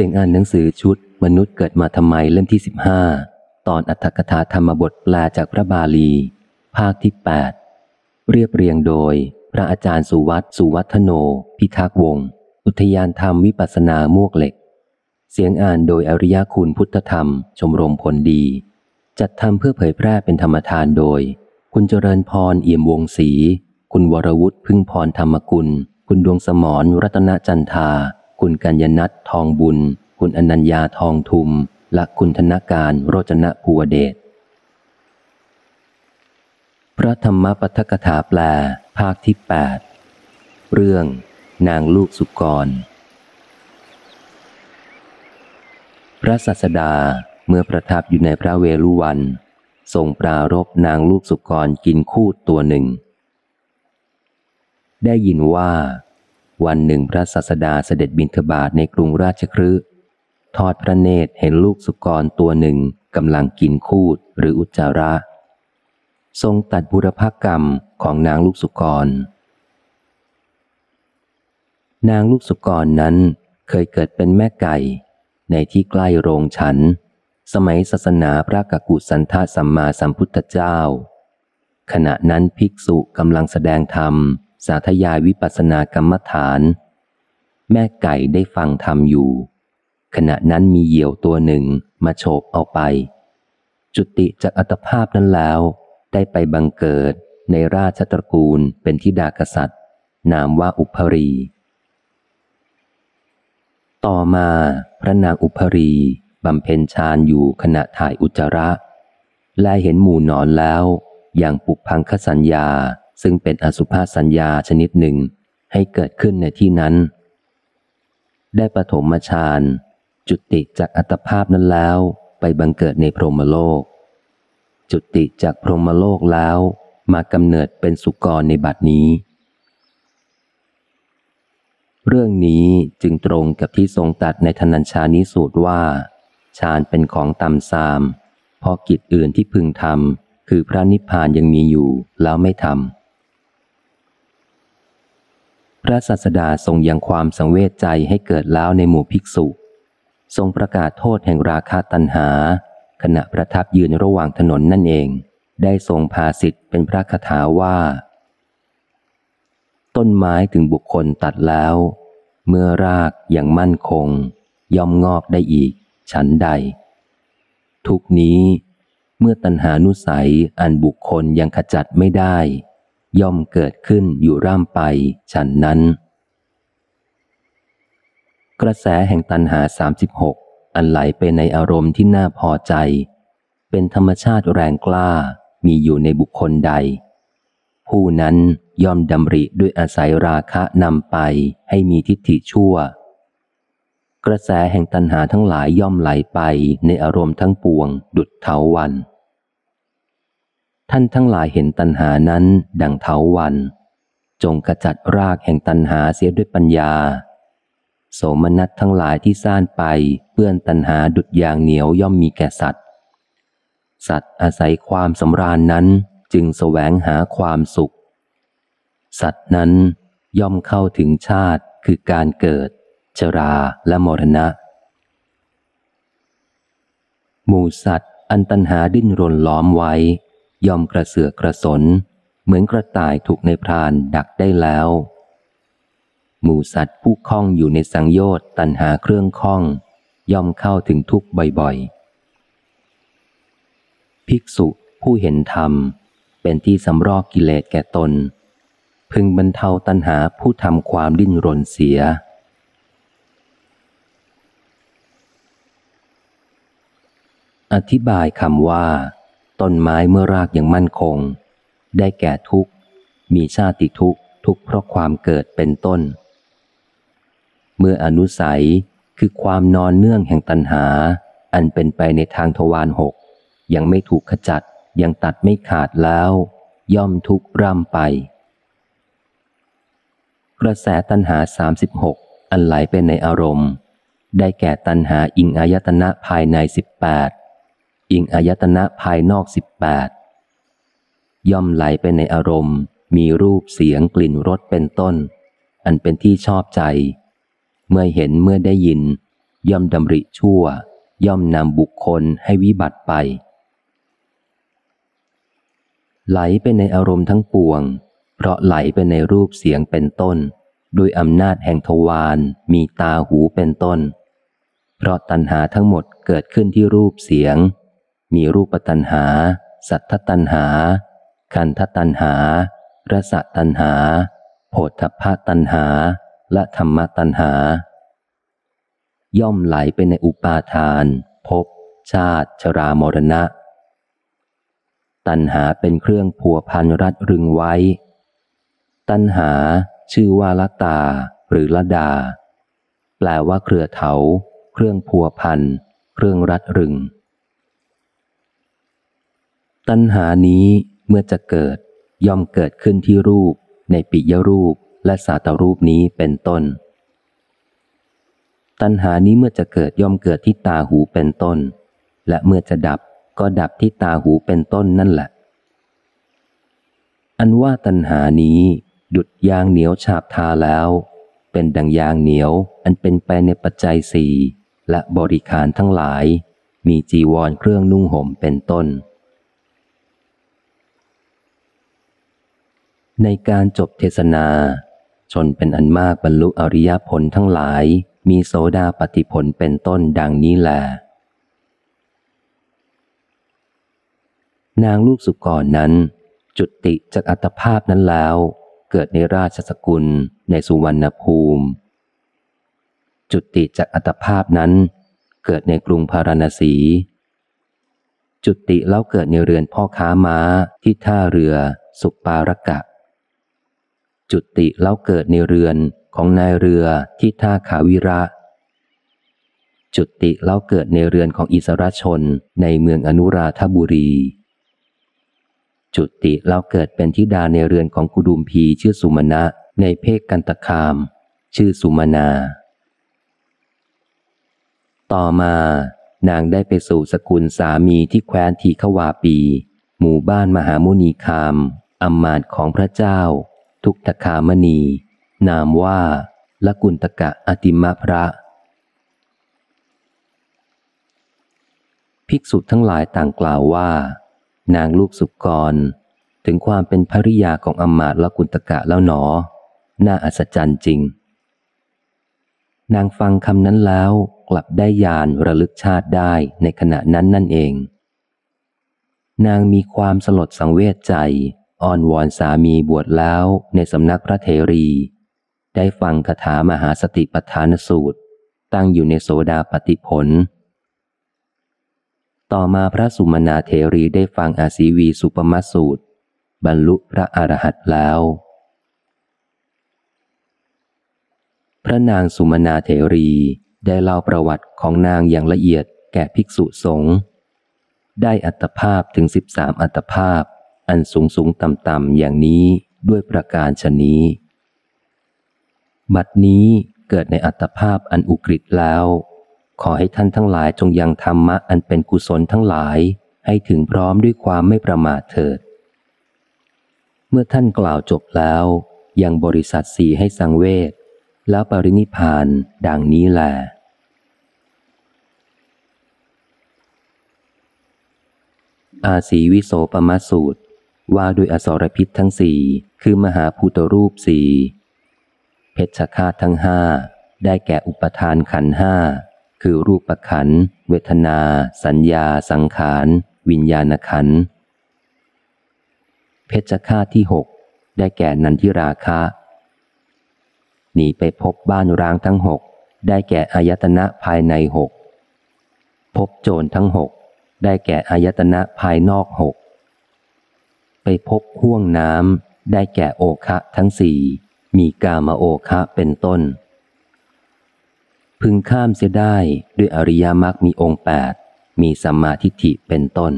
สียงอ่านหนังสือชุด มนุษย์เกิดมาทำไมเล่มที่สิบห้าตอนอัตถกถาธรรมบทแปลจากพระบาลี ภาคที่แปดเรียบเรียงโดย พระอาจารย์สุวัตสุวัฒโน พิทักษ์วงศ์อุทยานธรรมวิปัสนามวกเหล็ก เสียงอ่านโดยอริยคุณพุทธธรรม ชมรมผลดี จัดทำเพื่อเผยแพร่เป็นธรรมทานโดย คุณเจริญพรเอี่ยมวงศรีคุณวรวุฒิพึ่งพรธรรมกุล คุณดวงสมรรัตนจันทา คุณกัญญนัททองบุญ คุณอนัญญาทองทุม และคุณธนการโรจนะภูวเดชพระธรรมปัทกถาแปล ภาคที่ 8 เรื่อง นางลูกสุกร พระสัสดาเมื่อประทับอยู่ในพระเวลุวันทรงปรารบนางลูกสุกรกินคูดตัวหนึ่ง ได้ยินว่า วันหนึ่งพระสัสดาเสด็จบินทบาทในกรุงราชครืทอดพระเนตรเห็นลูกสุกรตัวหนึ่งกำลังกินคูดหรืออุจจาระ ทรงตัดบุรพกรรมของนางลูกสุกร นางลูกสุกรนั้นเคยเกิดเป็นแม่ไก่ ในที่ใกล้โรงฉัน สมัยศาสนาพระกกุสันทสัมมาสัมพุทธเจ้า ขณะนั้นภิกษุกำลังแสดงธรรม สาธยายวิปัสสนากรรมฐาน แม่ไก่ได้ฟังธรรมอยู่ ขณะนั้นมีเหยี่ยวตัวหนึ่งมาโฉบเอาไป จุติจากอัตภาพนั้นแล้ว ได้ไปบังเกิดในราชตระกูลเป็นธิดากษัตริย์ นามว่าอุพรี ต่อมาพระนางอุพรีบำเพ็ญฌานอยู่ขณะถ่ายอุจจาระ และเห็นหมู่นอนแล้ว อย่างปุพังคสัญญา ซึ่งเป็นอสุภาสัญญาชนิดหนึ่งให้เกิดขึ้นในที่นั้น ได้ปฐมฌานจุติจากอัตภาพนั้นแล้วไปบังเกิดในพรหมโลก จุติจากพรหมโลกแล้วมากำเนิดเป็นสุกรในบัดนี้ เรื่องนี้จึงตรงกับที่ทรงตัดในธนัญชานิสูตรว่าฌานเป็นของต่ำซามพราะกิจอื่นที่พึงทำคือพระนิพพานยังมีอยู่แล้วไม่ทำ พระศาสดาทรงยังความสังเวชใจให้เกิดแล้วในหมู่ภิกษุ ทรงประกาศโทษแห่งราคาตัณหา ขณะประทับยืนระหว่างถนนนั่นเอง ได้ทรงพาสิทธิ์เป็นพระคาถาว่า ต้นไม้ถึงบุคคลตัดแล้ว เมื่อรากอย่างมั่นคง ย่อมงอกได้อีก ฉันใด ทุกนี้เมื่อตัณหานุสัยอันบุคคลยังขจัดไม่ได้ ย่อมเกิดขึ้นอยู่ร่ำไปฉันนั้น กระแสแห่งตัณหาสามสิบหกอันไหลไปในอารมณ์ที่น่าพอใจ เป็นธรรมชาติแรงกล้ามีอยู่ในบุคคลใด ผู้นั้นย่อมดำริด้วยอาศัยราคะนำไปให้มีทิฏฐิชั่ว กระแสแห่งตัณหาทั้งหลายย่อมไหลไปในอารมณ์ทั้งปวง ดุดเถาวัน ท่านทั้งหลายเห็นตัณหานั้นดังเถาวัน จงกระจัดรากแห่งตัณหาเสียด้วยปัญญา โสมนัสทั้งหลายที่ซ่านไปเปื้อนตัณหาดุดยางเหนียวย่อมมีแก่สัตว์ สัตว์อาศัยความสำราญนั้นจึงแสวงหาความสุข สัตว์นั้นย่อมเข้าถึงชาติคือการเกิด ชราและมรณะ หมูสัตว์อันตันหาดิ้นรนล้อมไว้ ย่อมกระเสือกกระสน เหมือนกระต่ายถูกในพรานดักได้แล้ว หมูสัตว์ผู้คล้องอยู่ในสังโยชน์ตันหาเครื่องคล้อง ย่อมเข้าถึงทุกข์บ่อยๆ ภิกษุผู้เห็นธรรม เป็นที่สำรอกกิเลสแก่ตน พึงบรรเทาตัณหาผู้ทำความดิ้นรนเสียอธิบายคำว่า ต้นไม้เมื่อรากยังมั่นคง ได้แก่ทุกข์ มีชาติทุกข์ ทุกข์เพราะความเกิดเป็นต้น เมื่ออนุสัยคือความนอนเนื่องแห่งตัณหา อันเป็นไปในทางทวารหก ยังไม่ถูกขจัดยังตัดไม่ขาดแล้ว ย่อมทุกข์ร่ำไป กระแสตัณหาสามสิบหกอันไหลไปในอารมณ์ ได้แก่ตัณหาอิงอายตนะภายในสิบแปด อิงอายตนะภายนอกสิบแปดย่อมไหลไปในอารมณ์ มีรูปเสียงกลิ่นรสเป็นต้น อันเป็นที่ชอบใจ เมื่อเห็นเมื่อได้ยิน ย่อมดำริชั่ว ย่อมนำบุคคลให้วิบัติไป ไหลไปในอารมณ์ทั้งปวง เพราะไหลไปในรูปเสียงเป็นต้นด้วยอำนาจแห่งทวารมีตาหูเป็นต้น เพราะตัณหาทั้งหมดเกิดขึ้นที่รูปเสียง มีรูปตัณหา สัทธตัณหา คันธตัณหา รสตัณหาโผฏฐะตัณหา และธรรมตัณหา ย่อมไหลไปในอุปาทาน ภพ ชาติ ชรามรณะ ตัณหาเป็นเครื่องผัวพันรัดรึงไว้ ตัณหาชื่อว่าละตา หรือละดา แปลว่าเครือเถา เครื่องพัวพัน เครื่องรัดรึง ตัณหานี้เมื่อจะเกิด ย่อมเกิดขึ้นที่รูป ในปิยรูปและสาตรูปนี้เป็นต้น ตัณหานี้เมื่อจะเกิดย่อมเกิดที่ตาหูเป็นต้น และเมื่อจะดับก็ดับที่ตาหูเป็นต้นนั่นแหละ อันว่าตัณหานี้ดุดยางเหนียวฉาบทาแล้ว เป็นดังยางเหนียวอันเป็นไปในปัจจัยสี่และบริการทั้งหลาย มีจีวรเครื่องนุ่งห่มเป็นต้น ในการจบเทศนา ชนเป็นอันมากบรรลุอริยผลทั้งหลาย มีโสดาปฏิผลเป็นต้นดังนี้แหลนางลูกสุกรนั้น จุติจากอัตภาพนั้นแล้ว เกิดในราชสกุลในสุวรรณภูมิ จุติจากอัตภาพนั้น เกิดในกรุงพาราณสี จุติแล้วเกิดในเรือนพ่อค้าม้าที่ท่าเรือสุปารกะ จุติแล้วเกิดในเรือนของนายเรือที่ท่าขาวิระ จุติแล้วเกิดในเรือนของอิสระชนในเมืองอนุราธบุรี จุติแล้วเกิดเป็นธิดาในเรือนของกุดุมพีชื่อสุมาณะในเพกกันตคาม ชื่อสุมาณาต่อมานางได้ไปสู่สกุลสามีที่แคว้นทีขวาปี หมู่บ้านมหามุนีคามอัมมาตของพระเจ้า ทุกตคามณี นามว่าละกุลตกะอติมะพระ ภิกษุทั้งหลายต่างกล่าวว่า นางลูกสุกร ถึงความเป็นภริยาของอมมาตละกุตกะแล้วหนอ น่าอัศจรรย์จริง นางฟังคำนั้นแล้วกลับได้ยานระลึกชาติได้ในขณะนั้นนั่นเอง นางมีความสลดสังเวชใจ อ้อนวอนสามีบวชแล้วในสำนักพระเทรี ได้ฟังคาถามหาสติปัฏฐานสูตร ตั้งอยู่ในโสดาปฏิผล ต่อมาพระสุมาณาเทรีได้ฟังอาศีวีสุปมาสูตร บรรลุพระอรหันต์แล้ว พระนางสุมาณาเทรีได้เล่าประวัติของนางอย่างละเอียดแก่ภิกษุสงฆ์ได้อัตภาพถึงสิบสามอัตภาพ อันสูงสูงต่ำต่ำอย่างนี้ด้วยประการชนี้ บัดนี้เกิดในอัตภาพอันอุกฤษแล้ว ขอให้ท่านทั้งหลายจงยังธรรมะอันเป็นกุศลทั้งหลายให้ถึงพร้อมด้วยความไม่ประมาทเถิด เมื่อท่านกล่าวจบแล้ว ยังบริษัทสีให้สังเวชแล้วปรินิพานดังนี้แหละอาศีวิโสปมาสูตร ว่าด้วยอสรพิษทั้งสี่คือมหาภูตรูปสี่เพชฌฆาตทั้งห้าได้แก่อุปทานขันห้าคือรูปขัน เวทนา สัญญา สังขาร วิญญาณขัน เพชฌฆาตที่หกได้แก่นันทิราคะหนีไปพบบ้านร้างทั้งหกได้แก่อายตนะภายในหกพบโจรทั้งหกได้แก่อายตนะภายนอกหก ไปพบห่วงน้ำได้แก่โอคะทั้งสี่ มีกามาโอคะเป็นต้น พึงข้ามเสียได้ด้วยอริยมรรคมีองค์แปดมีสัมมาทิฏฐิเป็นต้น